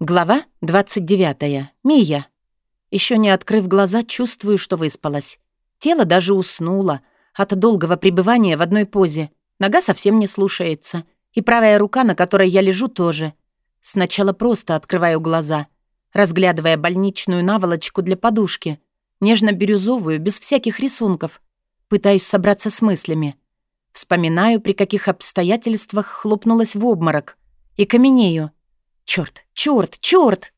Глава 29. Мия. Еще не открыв глаза, чувствую, что выспалась. Тело даже уснуло от долгого пребывания в одной позе. Нога совсем не слушается. И правая рука, на которой я лежу, тоже. Сначала просто открываю глаза, разглядывая больничную наволочку для подушки. Нежно-бирюзовую, без всяких рисунков. Пытаюсь собраться с мыслями. Вспоминаю, при каких обстоятельствах хлопнулась в обморок. И каменею. Чёрт, чёрт, чёрт!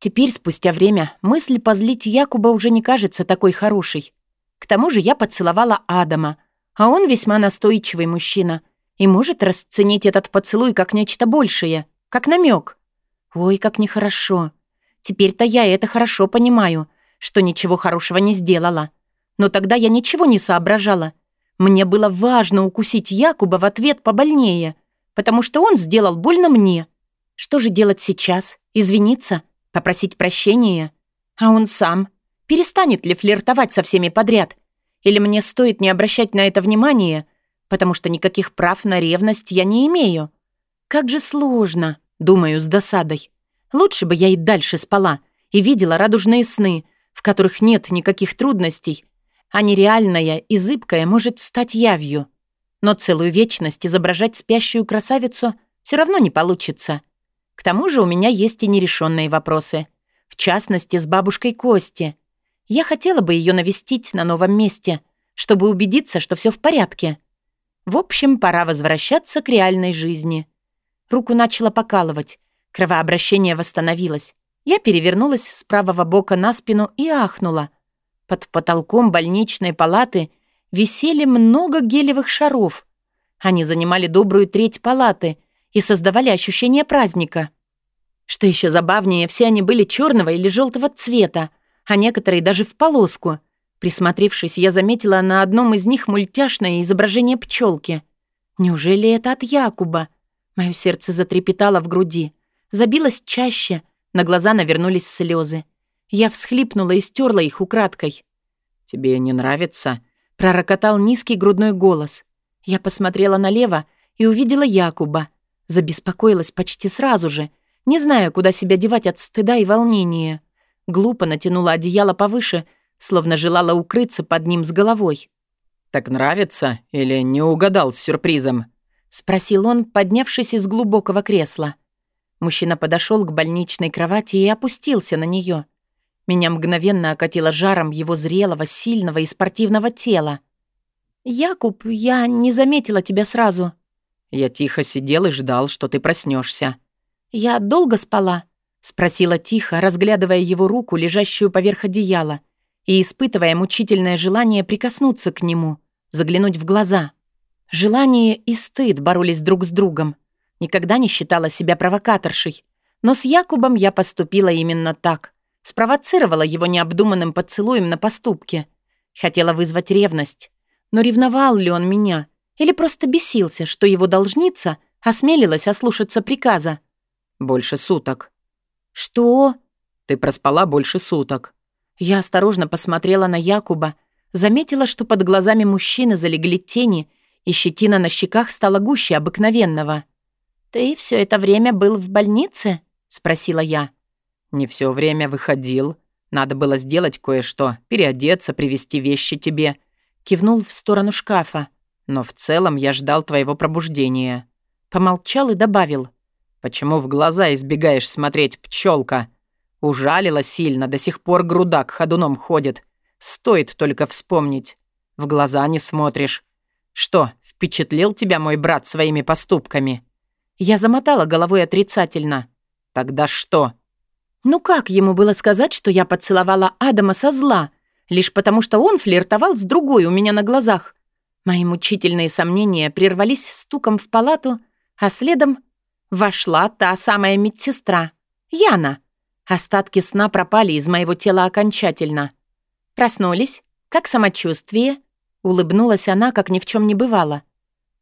Теперь, спустя время, мысль позлить Якуба уже не кажется такой хорошей. К тому же я поцеловала Адама, а он весьма настойчивый мужчина и может расценить этот поцелуй как нечто большее, как намек. Ой, как нехорошо. Теперь-то я это хорошо понимаю, что ничего хорошего не сделала. Но тогда я ничего не соображала. Мне было важно укусить Якуба в ответ побольнее, потому что он сделал больно мне. Что же делать сейчас? Извиниться? Попросить прощения? А он сам? Перестанет ли флиртовать со всеми подряд? Или мне стоит не обращать на это внимания, потому что никаких прав на ревность я не имею? Как же сложно, думаю с досадой. Лучше бы я и дальше спала и видела радужные сны, в которых нет никаких трудностей, а нереальная и зыбкая может стать явью. Но целую вечность изображать спящую красавицу все равно не получится. К тому же у меня есть и нерешенные вопросы. В частности, с бабушкой Кости. Я хотела бы ее навестить на новом месте, чтобы убедиться, что все в порядке. В общем, пора возвращаться к реальной жизни. Руку начала покалывать. Кровообращение восстановилось. Я перевернулась с правого бока на спину и ахнула. Под потолком больничной палаты висели много гелевых шаров. Они занимали добрую треть палаты — и создавали ощущение праздника. Что еще забавнее, все они были черного или желтого цвета, а некоторые даже в полоску. Присмотревшись, я заметила на одном из них мультяшное изображение пчелки. Неужели это от Якуба? Мое сердце затрепетало в груди, забилось чаще, на глаза навернулись слезы. Я всхлипнула и стерла их украдкой. «Тебе не нравится?» — пророкотал низкий грудной голос. Я посмотрела налево и увидела Якуба. Забеспокоилась почти сразу же, не зная, куда себя девать от стыда и волнения. Глупо натянула одеяло повыше, словно желала укрыться под ним с головой. «Так нравится или не угадал с сюрпризом?» — спросил он, поднявшись из глубокого кресла. Мужчина подошел к больничной кровати и опустился на нее. Меня мгновенно окатило жаром его зрелого, сильного и спортивного тела. «Якуб, я не заметила тебя сразу», я тихо сидел и ждал, что ты проснешься. «Я долго спала?» — спросила тихо, разглядывая его руку, лежащую поверх одеяла, и испытывая мучительное желание прикоснуться к нему, заглянуть в глаза. Желание и стыд боролись друг с другом. Никогда не считала себя провокаторшей. Но с Якубом я поступила именно так. Спровоцировала его необдуманным поцелуем на поступке. Хотела вызвать ревность. Но ревновал ли он меня? Или просто бесился, что его должница осмелилась ослушаться приказа? «Больше суток». «Что?» «Ты проспала больше суток». Я осторожно посмотрела на Якуба, заметила, что под глазами мужчины залегли тени, и щетина на щеках стала гуще обыкновенного. «Ты все это время был в больнице?» — спросила я. «Не все время выходил. Надо было сделать кое-что, переодеться, привезти вещи тебе». Кивнул в сторону шкафа. Но в целом я ждал твоего пробуждения». Помолчал и добавил. «Почему в глаза избегаешь смотреть, пчелка? Ужалила сильно, до сих пор грудак ходуном ходит. Стоит только вспомнить. В глаза не смотришь. Что, впечатлил тебя мой брат своими поступками?» Я замотала головой отрицательно. «Тогда что?» «Ну как ему было сказать, что я поцеловала Адама со зла, лишь потому что он флиртовал с другой у меня на глазах? Мои мучительные сомнения прервались стуком в палату, а следом вошла та самая медсестра, Яна. Остатки сна пропали из моего тела окончательно. Проснулись? Как самочувствие? Улыбнулась она, как ни в чем не бывало.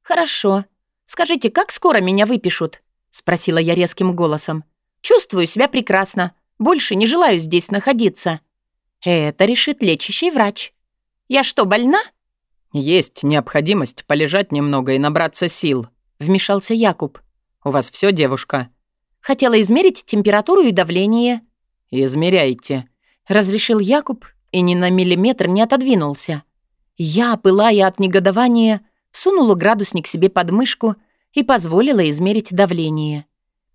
«Хорошо. Скажите, как скоро меня выпишут?» Спросила я резким голосом. «Чувствую себя прекрасно. Больше не желаю здесь находиться». «Это решит лечащий врач». «Я что, больна?» «Есть необходимость полежать немного и набраться сил», — вмешался Якуб. «У вас все, девушка?» Хотела измерить температуру и давление». «Измеряйте», — разрешил Якуб и ни на миллиметр не отодвинулся. Я, пылая от негодования, сунула градусник себе под мышку и позволила измерить давление.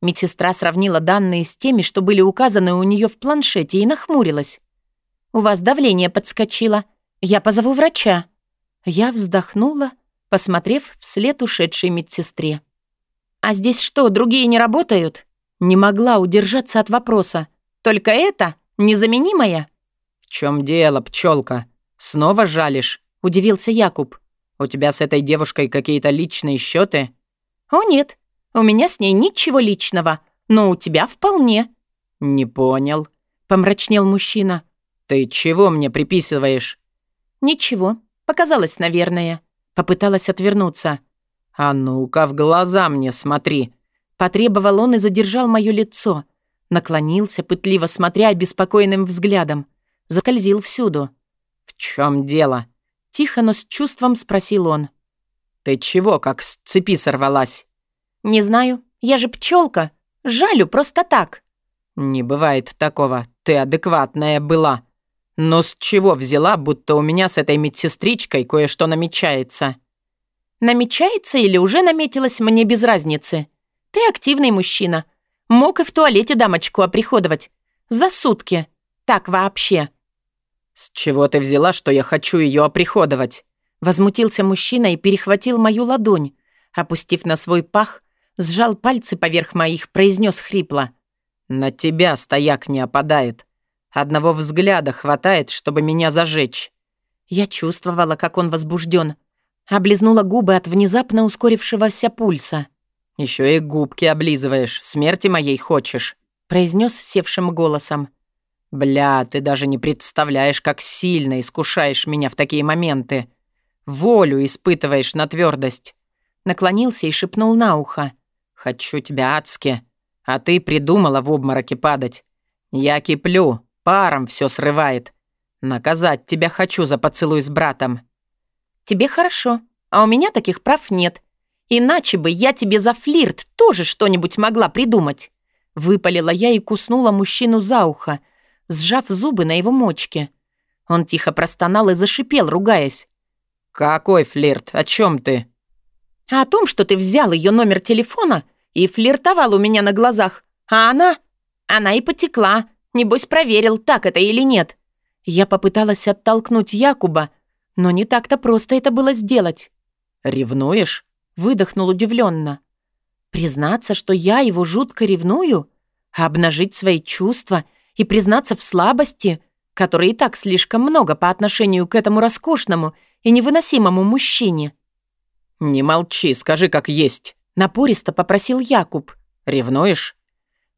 Медсестра сравнила данные с теми, что были указаны у нее в планшете, и нахмурилась. «У вас давление подскочило. Я позову врача». Я вздохнула, посмотрев вслед ушедшей медсестре. «А здесь что, другие не работают?» Не могла удержаться от вопроса. «Только это? Незаменимое?» «В чем дело, пчелка? Снова жалишь?» — удивился Якуб. «У тебя с этой девушкой какие-то личные счеты? «О нет, у меня с ней ничего личного, но у тебя вполне». «Не понял», — помрачнел мужчина. «Ты чего мне приписываешь?» «Ничего, показалось, наверное». Попыталась отвернуться. «А ну-ка, в глаза мне смотри!» Потребовал он и задержал мое лицо. Наклонился, пытливо смотря беспокойным взглядом. Заскользил всюду. «В чем дело?» Тихо, но с чувством спросил он. «Ты чего, как с цепи сорвалась?» «Не знаю. Я же пчелка. Жалю просто так». «Не бывает такого. Ты адекватная была. Но с чего взяла, будто у меня с этой медсестричкой кое-что намечается?» «Намечается или уже наметилось, мне без разницы. Ты активный мужчина. Мог и в туалете дамочку оприходовать. За сутки. Так вообще». «С чего ты взяла, что я хочу ее оприходовать?» Возмутился мужчина и перехватил мою ладонь. Опустив на свой пах, сжал пальцы поверх моих, произнес хрипло. «На тебя стояк не опадает. Одного взгляда хватает, чтобы меня зажечь». Я чувствовала, как он возбужден. Облизнула губы от внезапно ускорившегося пульса. Еще и губки облизываешь, смерти моей хочешь», — произнес севшим голосом. «Бля, ты даже не представляешь, как сильно искушаешь меня в такие моменты. Волю испытываешь на твердость. Наклонился и шепнул на ухо. «Хочу тебя адски, а ты придумала в обмороке падать. Я киплю, Паром все срывает. Наказать тебя хочу за поцелуй с братом». «Тебе хорошо, а у меня таких прав нет. Иначе бы я тебе за флирт тоже что-нибудь могла придумать». Выпалила я и куснула мужчину за ухо, сжав зубы на его мочке. Он тихо простонал и зашипел, ругаясь. «Какой флирт? О чем ты?» «А «О том, что ты взял ее номер телефона и флиртовал у меня на глазах, а она... Она и потекла, Небось, проверил, так это или нет. Я попыталась оттолкнуть Якуба, но не так-то просто это было сделать. «Ревнуешь?» — выдохнул удивленно. «Признаться, что я его жутко ревную? Обнажить свои чувства и признаться в слабости, которой и так слишком много по отношению к этому роскошному и невыносимому мужчине?» «Не молчи, скажи, как есть», — напористо попросил Якуб. «Ревнуешь?»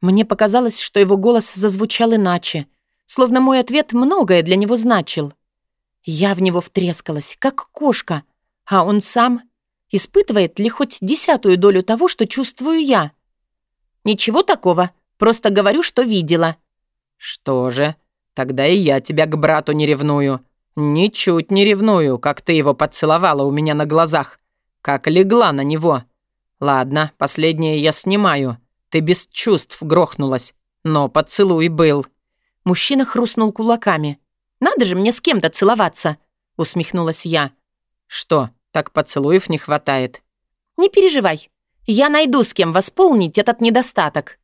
Мне показалось, что его голос зазвучал иначе, словно мой ответ многое для него значил. Я в него втрескалась, как кошка, а он сам испытывает ли хоть десятую долю того, что чувствую я. Ничего такого, просто говорю, что видела. Что же, тогда и я тебя к брату не ревную. Ничуть не ревную, как ты его поцеловала у меня на глазах, как легла на него. Ладно, последнее я снимаю. Ты без чувств грохнулась, но поцелуй был». Мужчина хрустнул кулаками. «Надо же мне с кем-то целоваться», — усмехнулась я. «Что, так поцелуев не хватает?» «Не переживай. Я найду, с кем восполнить этот недостаток».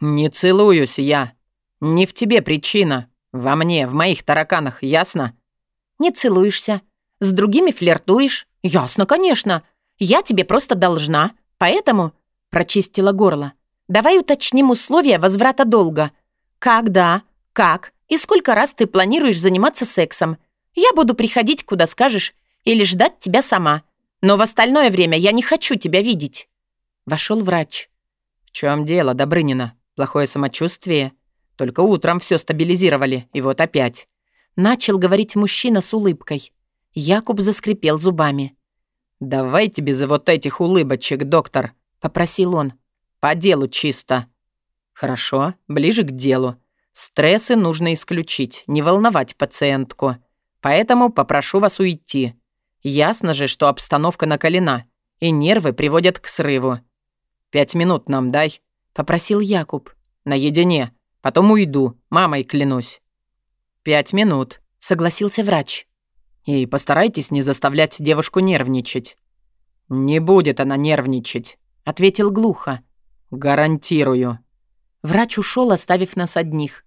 «Не целуюсь я. Не в тебе причина. Во мне, в моих тараканах, ясно?» «Не целуешься. С другими флиртуешь. Ясно, конечно. Я тебе просто должна. Поэтому...» Прочистила горло. Давай уточним условия возврата долга. Когда, как и сколько раз ты планируешь заниматься сексом. Я буду приходить, куда скажешь, или ждать тебя сама. Но в остальное время я не хочу тебя видеть». Вошел врач. «В чем дело, Добрынина? Плохое самочувствие? Только утром все стабилизировали, и вот опять». Начал говорить мужчина с улыбкой. Якуб заскрипел зубами. «Давайте без вот этих улыбочек, доктор», — попросил он. По делу чисто. Хорошо, ближе к делу. Стрессы нужно исключить, не волновать пациентку. Поэтому попрошу вас уйти. Ясно же, что обстановка накалена, и нервы приводят к срыву. Пять минут нам дай. попросил Якуб. «Наедине. Потом уйду. Мамой клянусь». «Пять минут», — согласился врач. «И постарайтесь не заставлять девушку нервничать». «Не будет она нервничать», — ответил глухо. «Гарантирую». Врач ушел, оставив нас одних.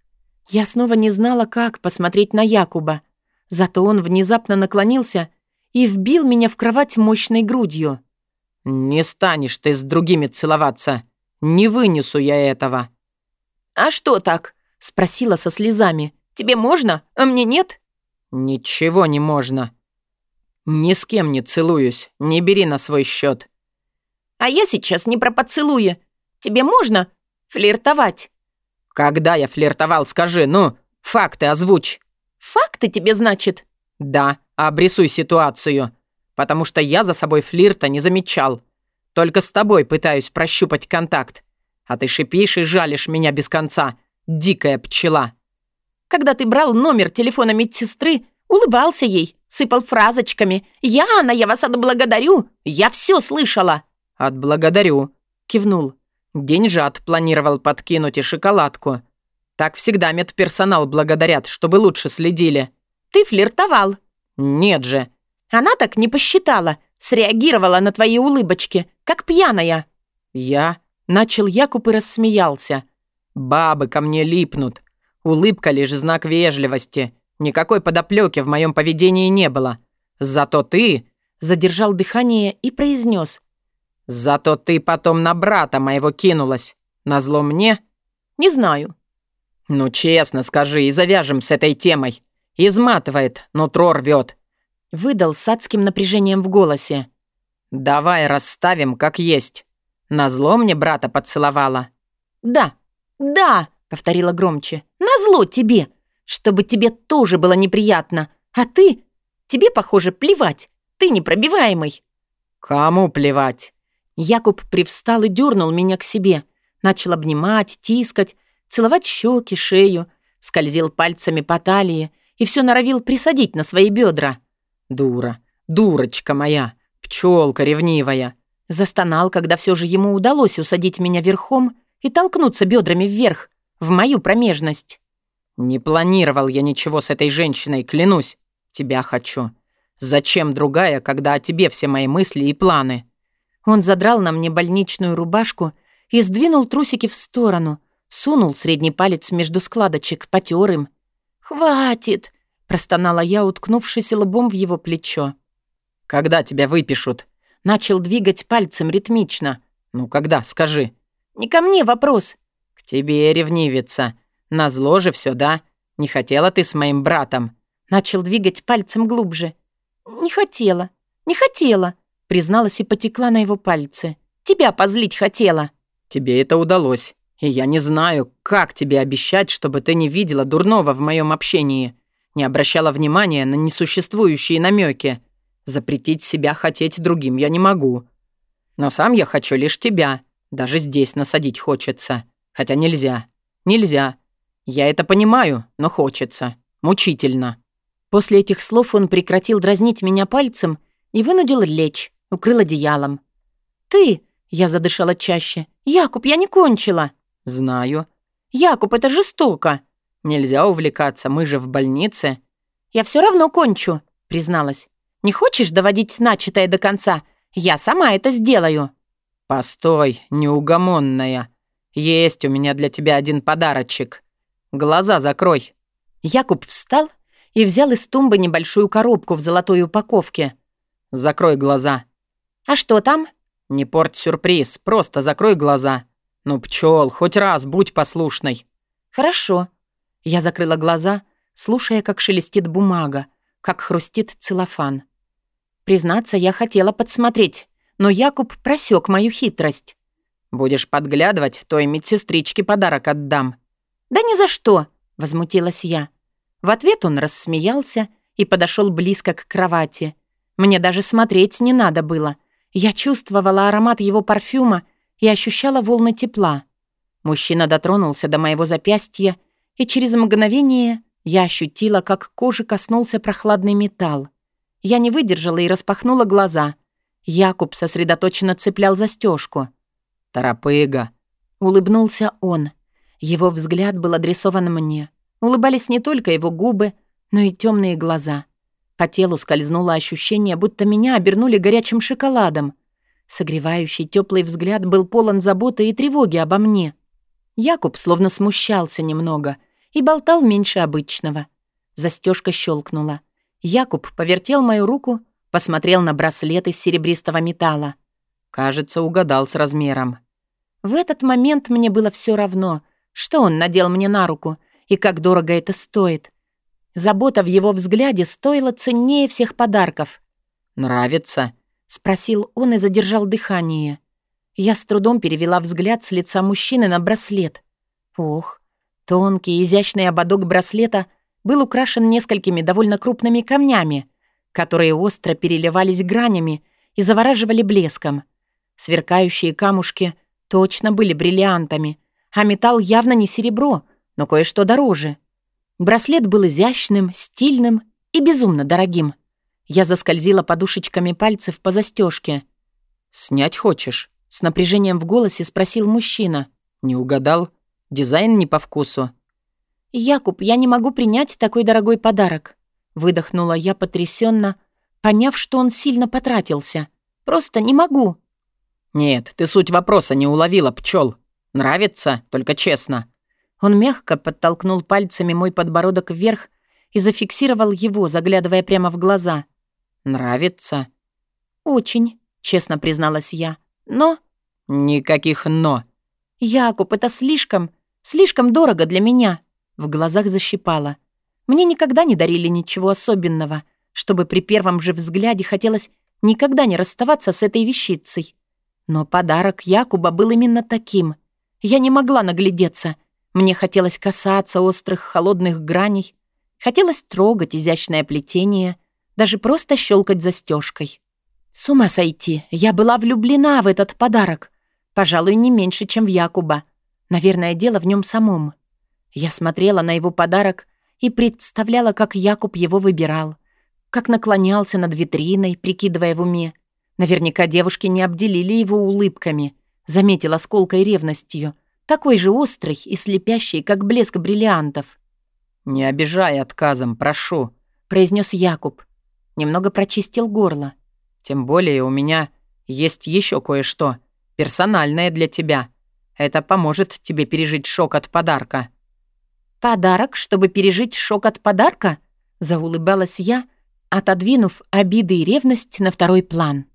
Я снова не знала, как посмотреть на Якуба. Зато он внезапно наклонился и вбил меня в кровать мощной грудью. «Не станешь ты с другими целоваться. Не вынесу я этого». «А что так?» — спросила со слезами. «Тебе можно, а мне нет?» «Ничего не можно. Ни с кем не целуюсь. Не бери на свой счет. «А я сейчас не про поцелуи. Тебе можно флиртовать?» «Когда я флиртовал, скажи, ну, факты озвучь». «Факты тебе, значит?» «Да, обрисуй ситуацию, потому что я за собой флирта не замечал. Только с тобой пытаюсь прощупать контакт. А ты шипишь и жалишь меня без конца. Дикая пчела». «Когда ты брал номер телефона медсестры, улыбался ей, сыпал фразочками. «Яна, я вас отблагодарю! Я все слышала!» «Отблагодарю», — кивнул. Деньжат планировал подкинуть и шоколадку. Так всегда медперсонал благодарят, чтобы лучше следили. Ты флиртовал. Нет же. Она так не посчитала. Среагировала на твои улыбочки, как пьяная. Я? Начал Якуб и рассмеялся. Бабы ко мне липнут. Улыбка лишь знак вежливости. Никакой подоплеки в моем поведении не было. Зато ты... Задержал дыхание и произнес. «Зато ты потом на брата моего кинулась. Назло мне?» «Не знаю». «Ну, честно скажи, и завяжем с этой темой. Изматывает, нутро рвет. Выдал с адским напряжением в голосе. «Давай расставим, как есть. Назло мне брата поцеловала». «Да, да», — повторила громче. «Назло тебе, чтобы тебе тоже было неприятно. А ты? Тебе, похоже, плевать. Ты непробиваемый». «Кому плевать?» Якуб привстал и дернул меня к себе. Начал обнимать, тискать, целовать щеки, шею, скользил пальцами по талии и все норовил присадить на свои бедра. «Дура, дурочка моя, пчелка ревнивая!» Застонал, когда все же ему удалось усадить меня верхом и толкнуться бедрами вверх, в мою промежность. «Не планировал я ничего с этой женщиной, клянусь. Тебя хочу. Зачем другая, когда о тебе все мои мысли и планы?» Он задрал на мне больничную рубашку и сдвинул трусики в сторону, сунул средний палец между складочек, потер им. «Хватит!» — простонала я, уткнувшись лбом в его плечо. «Когда тебя выпишут?» Начал двигать пальцем ритмично. «Ну, когда? Скажи». «Не ко мне вопрос». «К тебе, ревнивица. Назло же все, да? Не хотела ты с моим братом?» Начал двигать пальцем глубже. «Не хотела. Не хотела призналась и потекла на его пальцы. «Тебя позлить хотела». «Тебе это удалось. И я не знаю, как тебе обещать, чтобы ты не видела дурного в моем общении, не обращала внимания на несуществующие намеки. Запретить себя хотеть другим я не могу. Но сам я хочу лишь тебя. Даже здесь насадить хочется. Хотя нельзя. Нельзя. Я это понимаю, но хочется. Мучительно». После этих слов он прекратил дразнить меня пальцем и вынудил лечь, укрыл одеялом. «Ты!» — я задышала чаще. «Якуб, я не кончила!» «Знаю». «Якуб, это жестоко!» «Нельзя увлекаться, мы же в больнице». «Я все равно кончу», — призналась. «Не хочешь доводить начатое до конца? Я сама это сделаю». «Постой, неугомонная. Есть у меня для тебя один подарочек. Глаза закрой». Якуб встал и взял из тумбы небольшую коробку в золотой упаковке. «Закрой глаза. «А что там?» «Не порть сюрприз, просто закрой глаза. Ну, пчел, хоть раз будь послушной». «Хорошо». Я закрыла глаза, слушая, как шелестит бумага, как хрустит целлофан. Признаться, я хотела подсмотреть, но Якуб просек мою хитрость. «Будешь подглядывать, то и медсестричке подарок отдам». «Да ни за что!» — возмутилась я. В ответ он рассмеялся и подошел близко к кровати. Мне даже смотреть не надо было — я чувствовала аромат его парфюма и ощущала волны тепла. Мужчина дотронулся до моего запястья, и через мгновение я ощутила, как кожи коснулся прохладный металл. Я не выдержала и распахнула глаза. Якуб сосредоточенно цеплял застежку. «Торопыга!» Улыбнулся он. Его взгляд был адресован мне. Улыбались не только его губы, но и темные глаза. По телу скользнуло ощущение, будто меня обернули горячим шоколадом. Согревающий теплый взгляд был полон заботы и тревоги обо мне. Якуб словно смущался немного и болтал меньше обычного. Застежка щелкнула. Якуб повертел мою руку, посмотрел на браслет из серебристого металла. Кажется, угадал с размером. В этот момент мне было все равно, что он надел мне на руку и как дорого это стоит. Забота в его взгляде стоила ценнее всех подарков. «Нравится?» — спросил он и задержал дыхание. Я с трудом перевела взгляд с лица мужчины на браслет. Ох, тонкий, изящный ободок браслета был украшен несколькими довольно крупными камнями, которые остро переливались гранями и завораживали блеском. Сверкающие камушки точно были бриллиантами, а металл явно не серебро, но кое-что дороже. Браслет был изящным, стильным и безумно дорогим. Я заскользила подушечками пальцев по застежке. «Снять хочешь?» С напряжением в голосе спросил мужчина. «Не угадал? Дизайн не по вкусу». «Якуб, я не могу принять такой дорогой подарок», выдохнула я потрясенно, поняв, что он сильно потратился. «Просто не могу». «Нет, ты суть вопроса не уловила, пчел. Нравится, только честно». Он мягко подтолкнул пальцами мой подбородок вверх и зафиксировал его, заглядывая прямо в глаза. «Нравится?» «Очень», — честно призналась я. Но... Никаких «но». Якуб, это слишком, слишком дорого для меня. В глазах защипало. Мне никогда не дарили ничего особенного, чтобы при первом же взгляде хотелось никогда не расставаться с этой вещицей. Но подарок Якуба был именно таким. Я не могла наглядеться. Мне хотелось касаться острых холодных граней, хотелось трогать изящное плетение, даже просто щелкать застежкой. С ума сойти, я была влюблена в этот подарок. Пожалуй, не меньше, чем в Якуба. Наверное, дело в нем самом. Я смотрела на его подарок и представляла, как Якуб его выбирал, как наклонялся над витриной, прикидывая в уме. Наверняка девушки не обделили его улыбками, заметила с ревностью, такой же острый и слепящий, как блеск бриллиантов. «Не обижай отказом, прошу», — произнес Якуб. Немного прочистил горло. Тем более у меня есть еще кое-что, персональное для тебя. Это поможет тебе пережить шок от подарка». «Подарок, чтобы пережить шок от подарка?» — заулыбалась я, отодвинув обиды и ревность на второй план.